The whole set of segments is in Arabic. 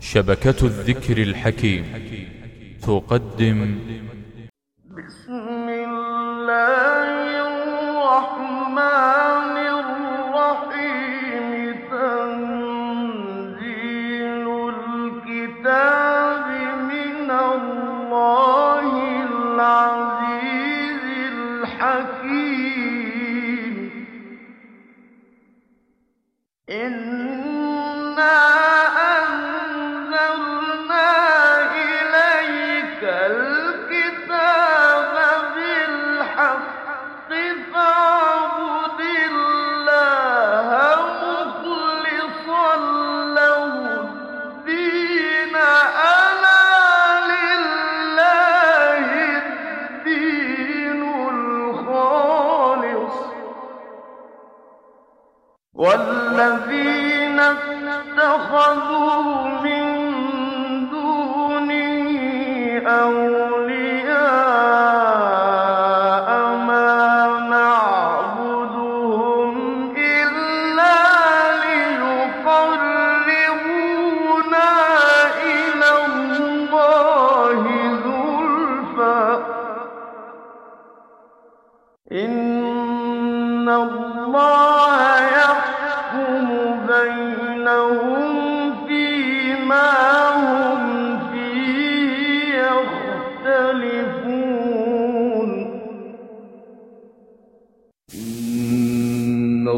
شبكة الذكر الحكيم تقدم. بسم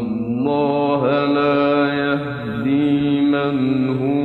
الله لا يهدي من هو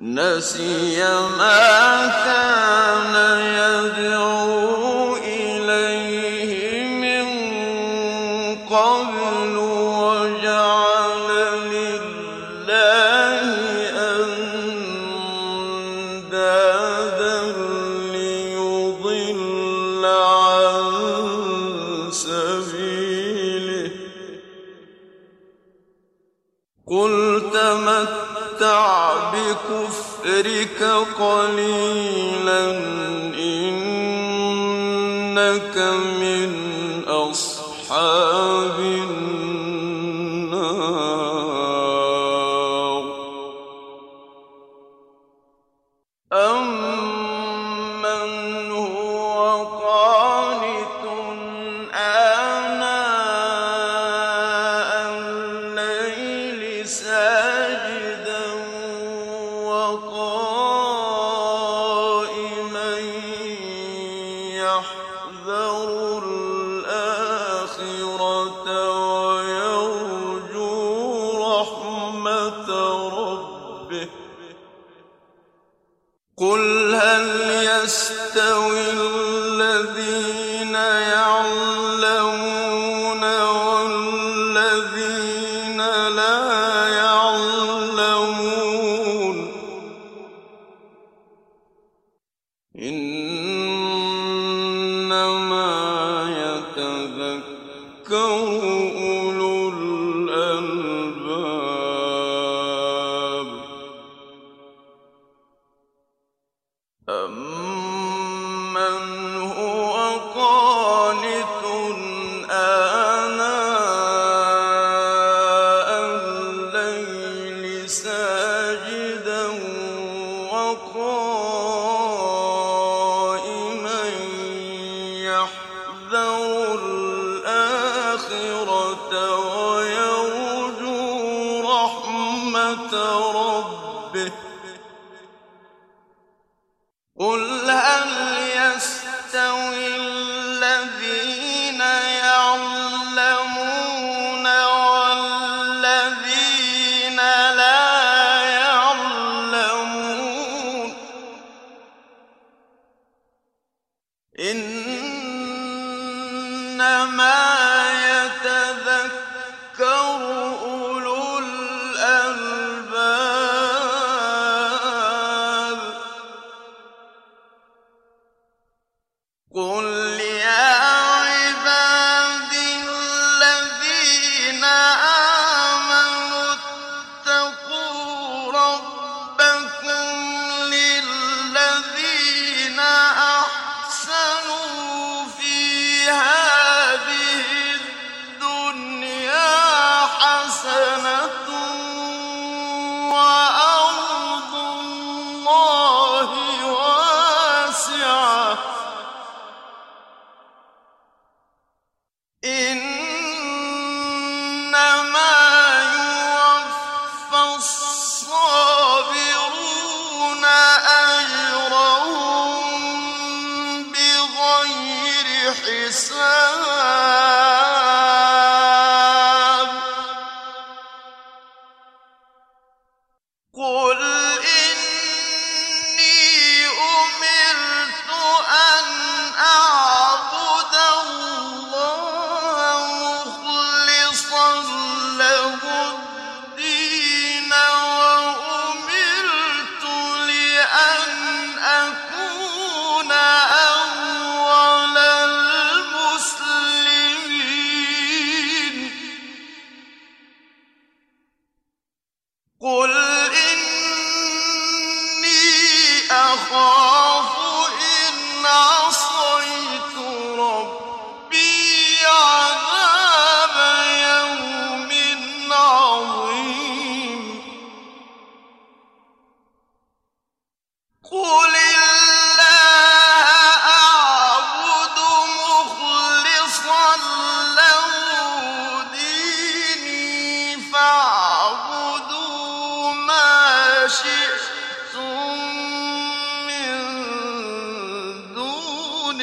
نسي ما كان قليلا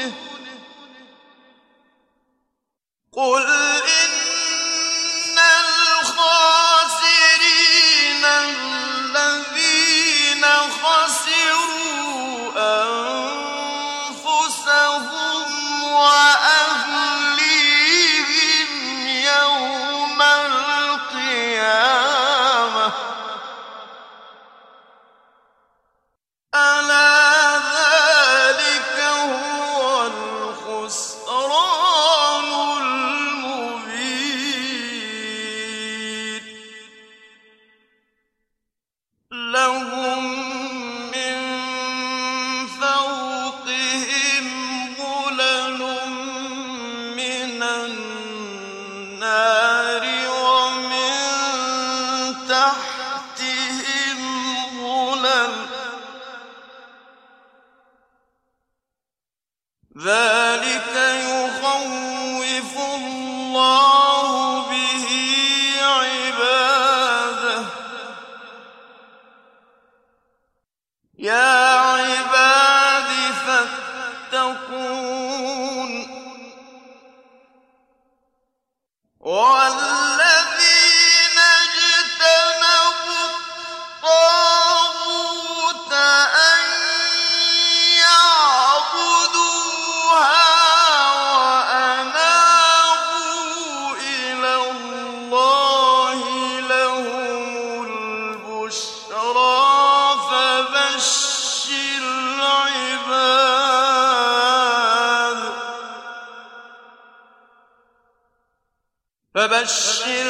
دونه قل إن فبشر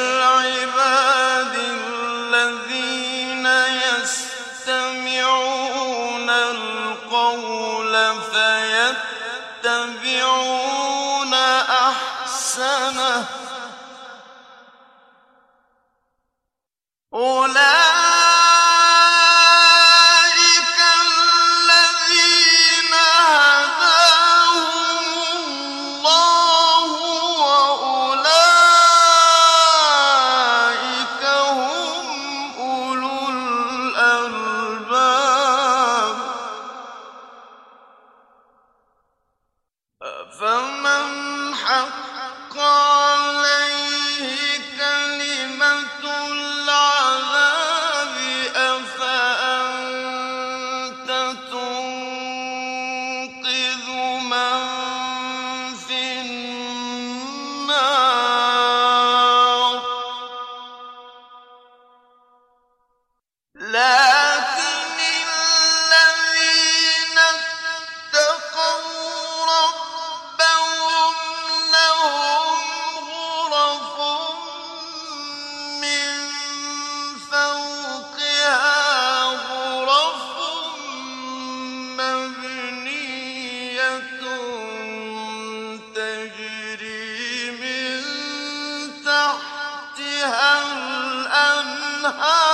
تحتها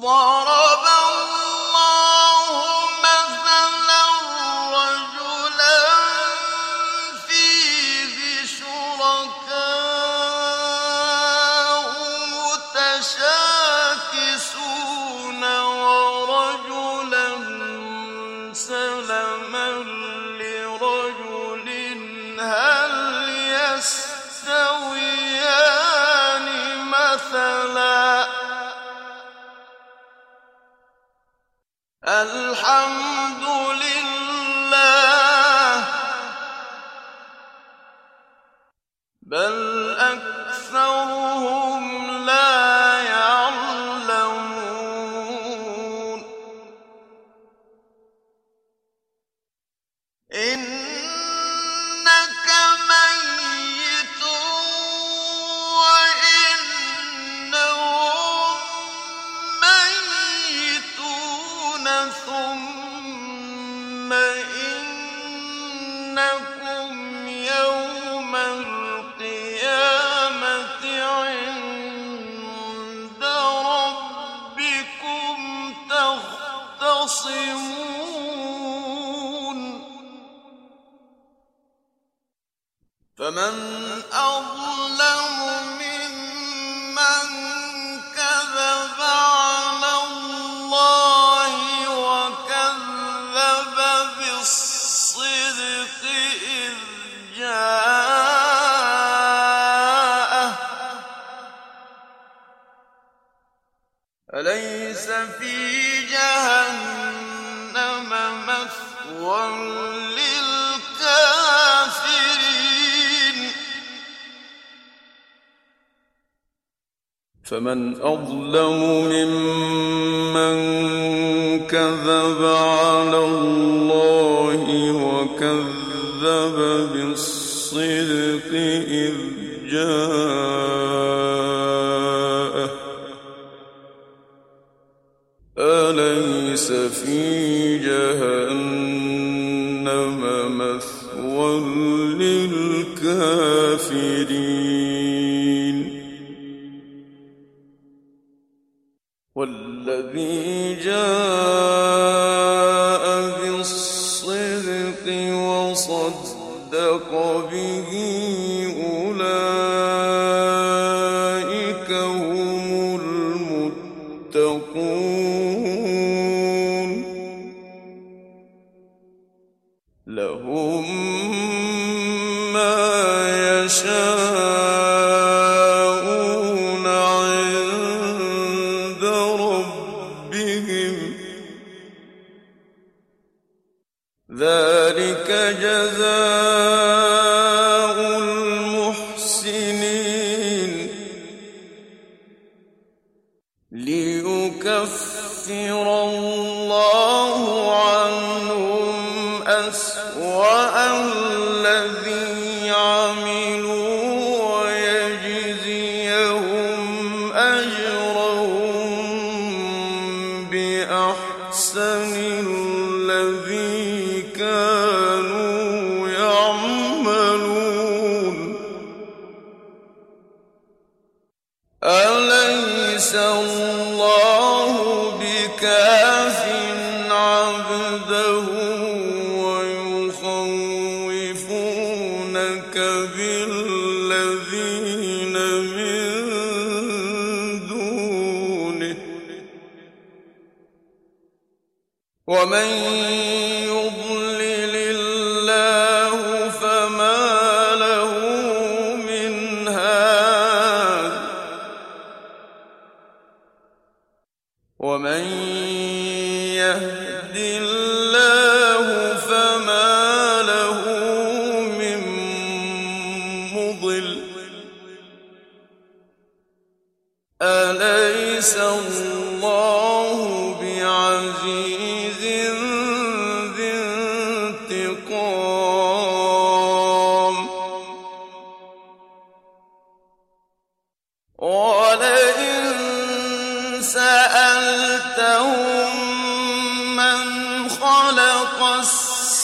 ضرب أليس في جهنم مثوى للكافرين؟ فمن أظلم ممن كذب على الله الصدق إذ جاء ليكفر الله عنهم أسوأ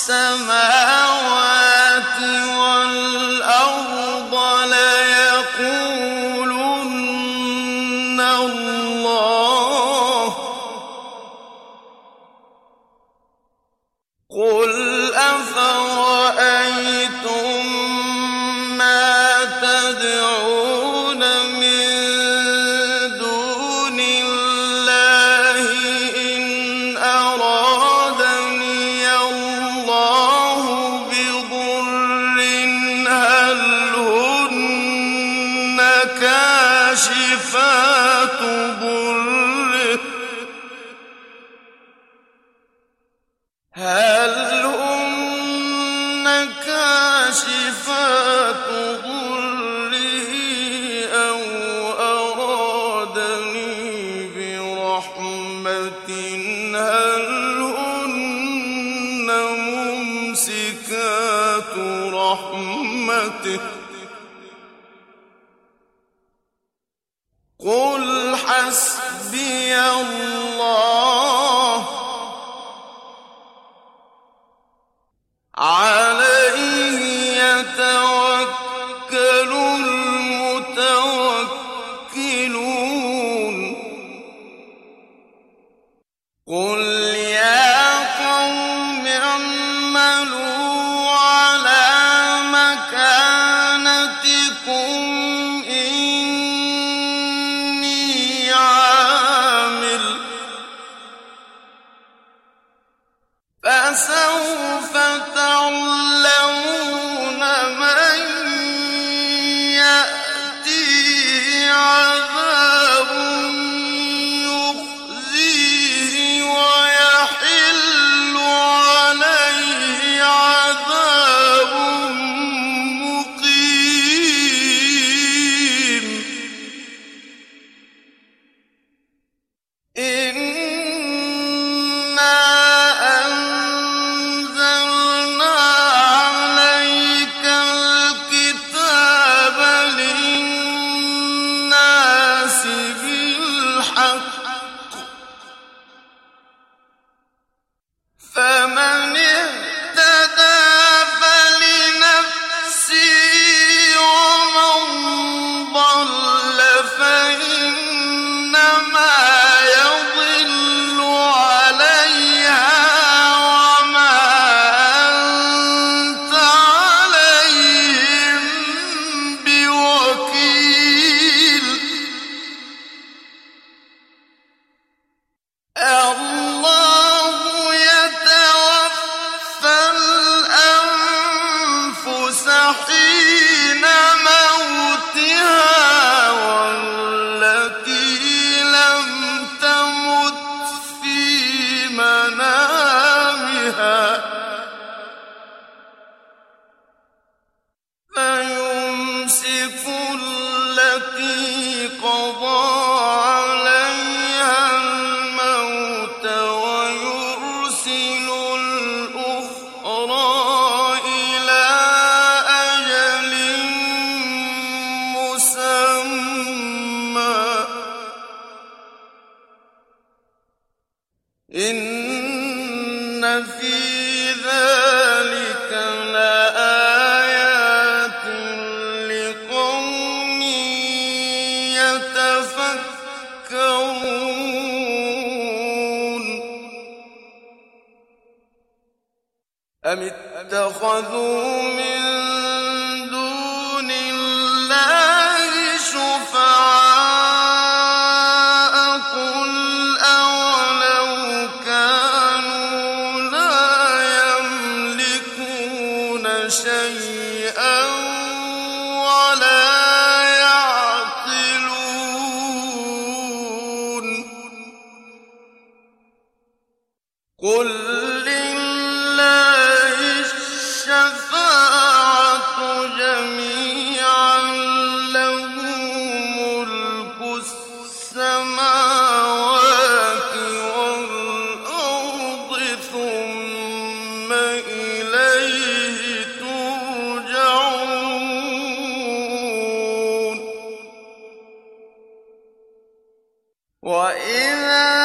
السماء فيمسك اتخذوا وإذا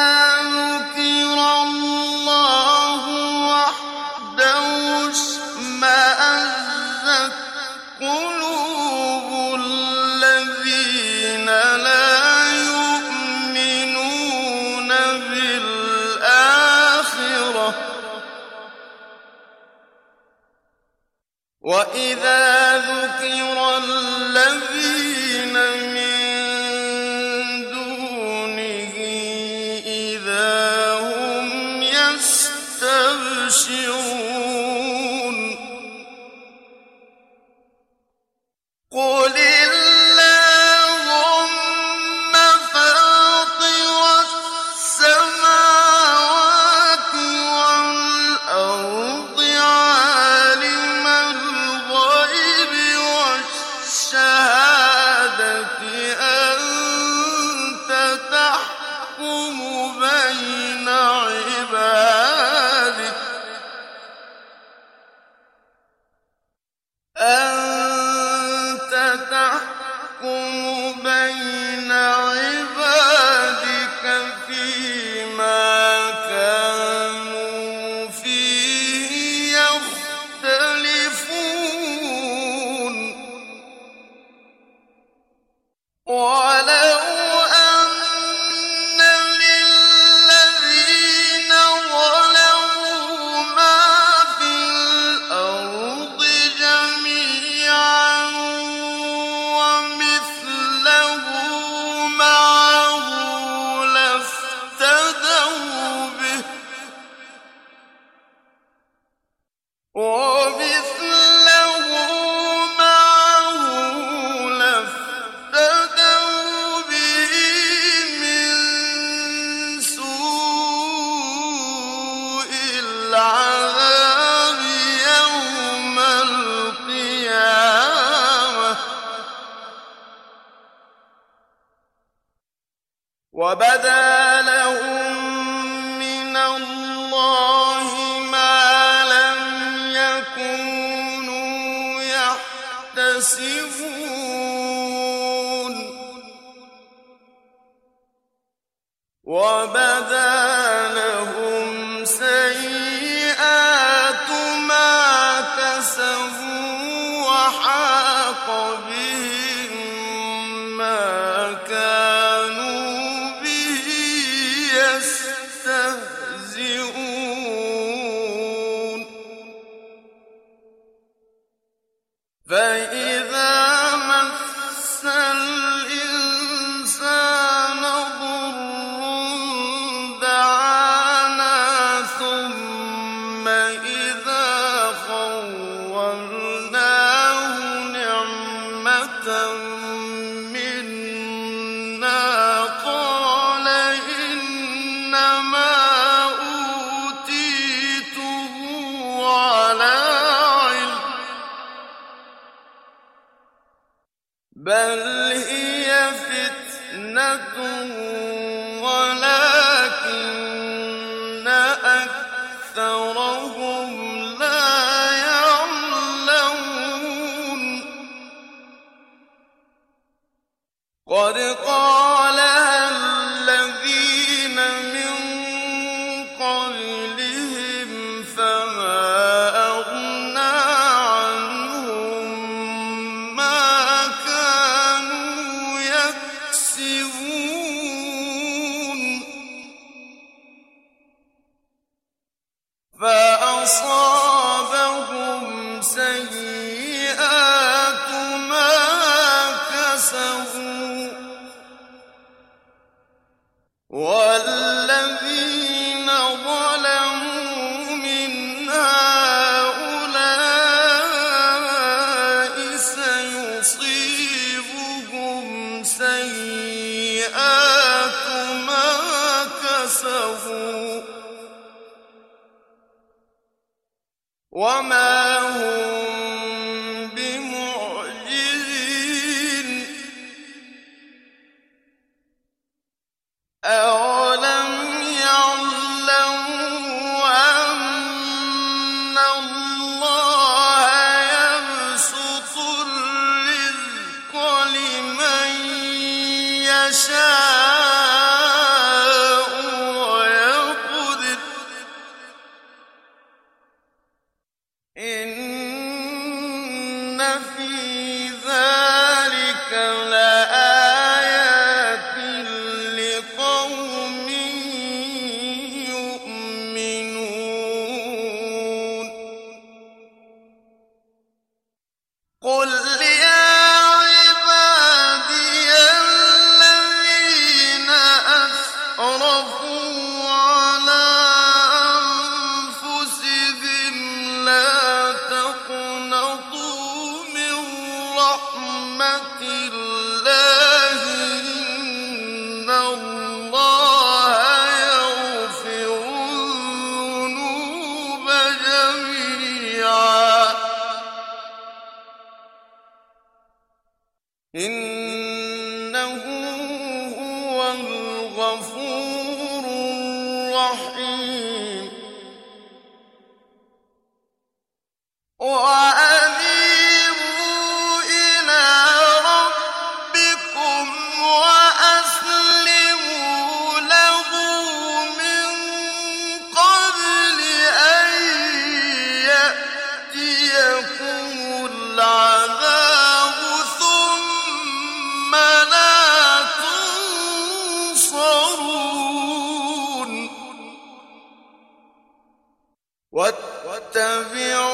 واتبعوا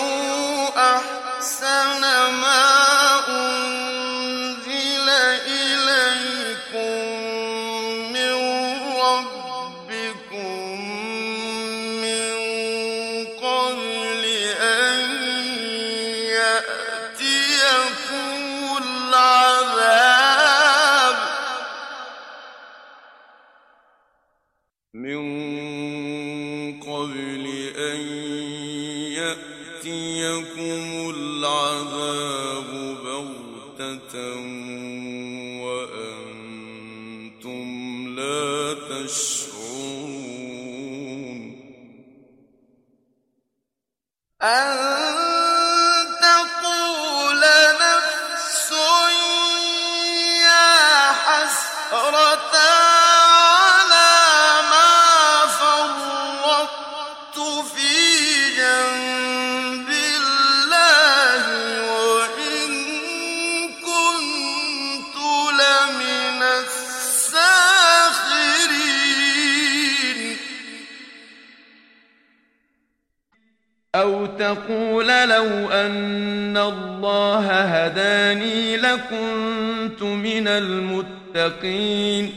لكنت من المتقين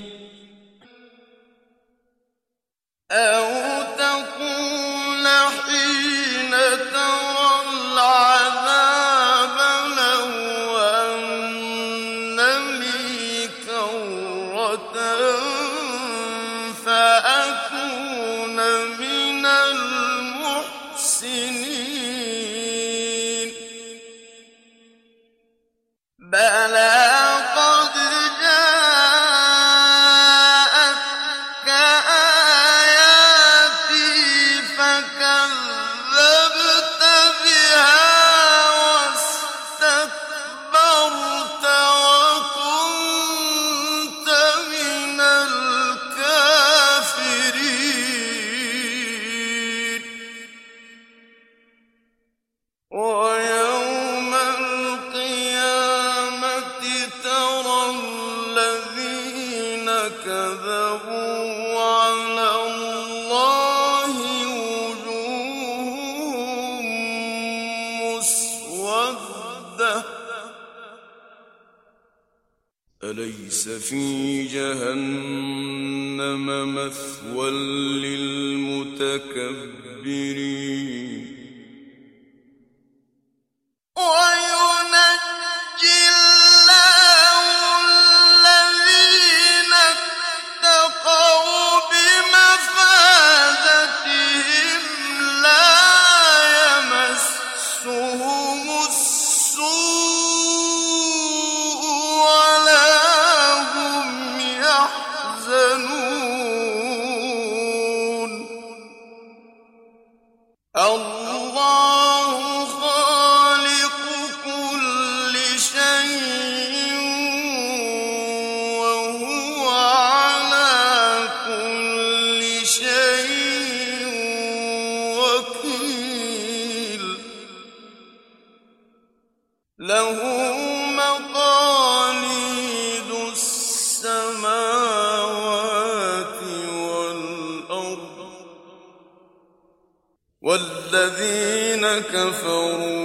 كفروا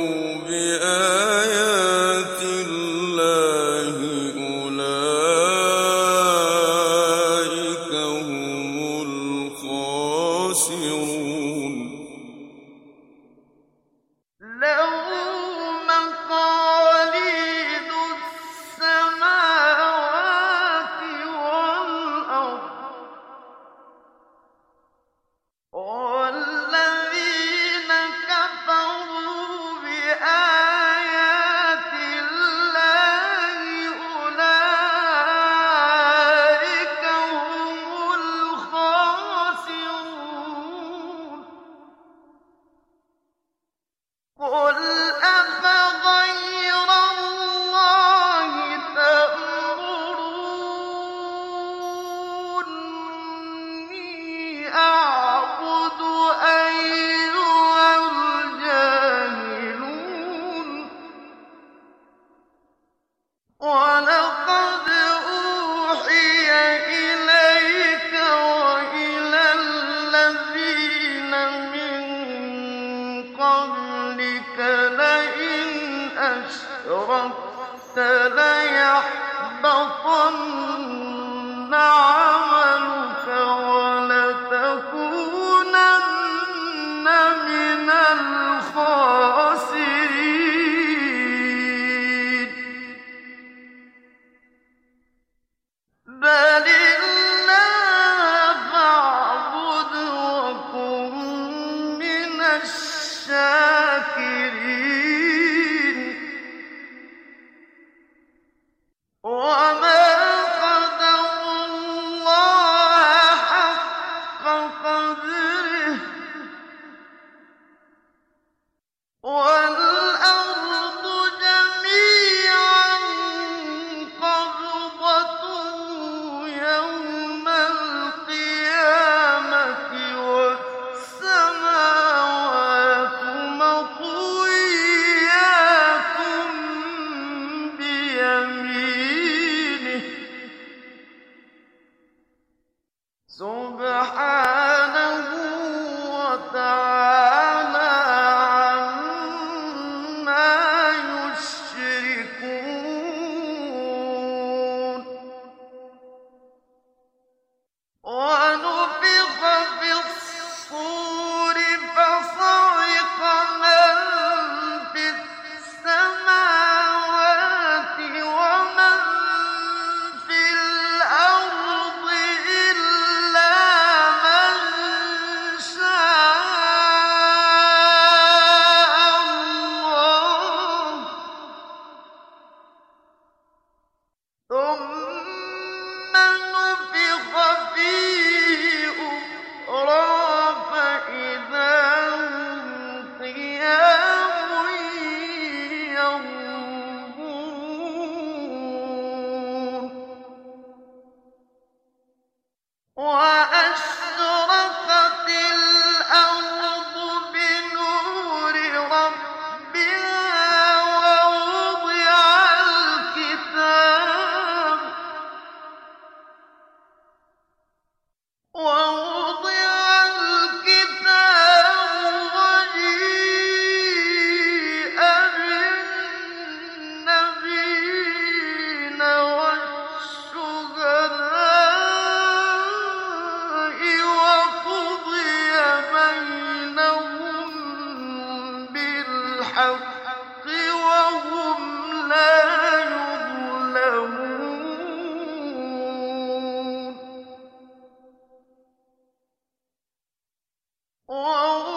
ووفيت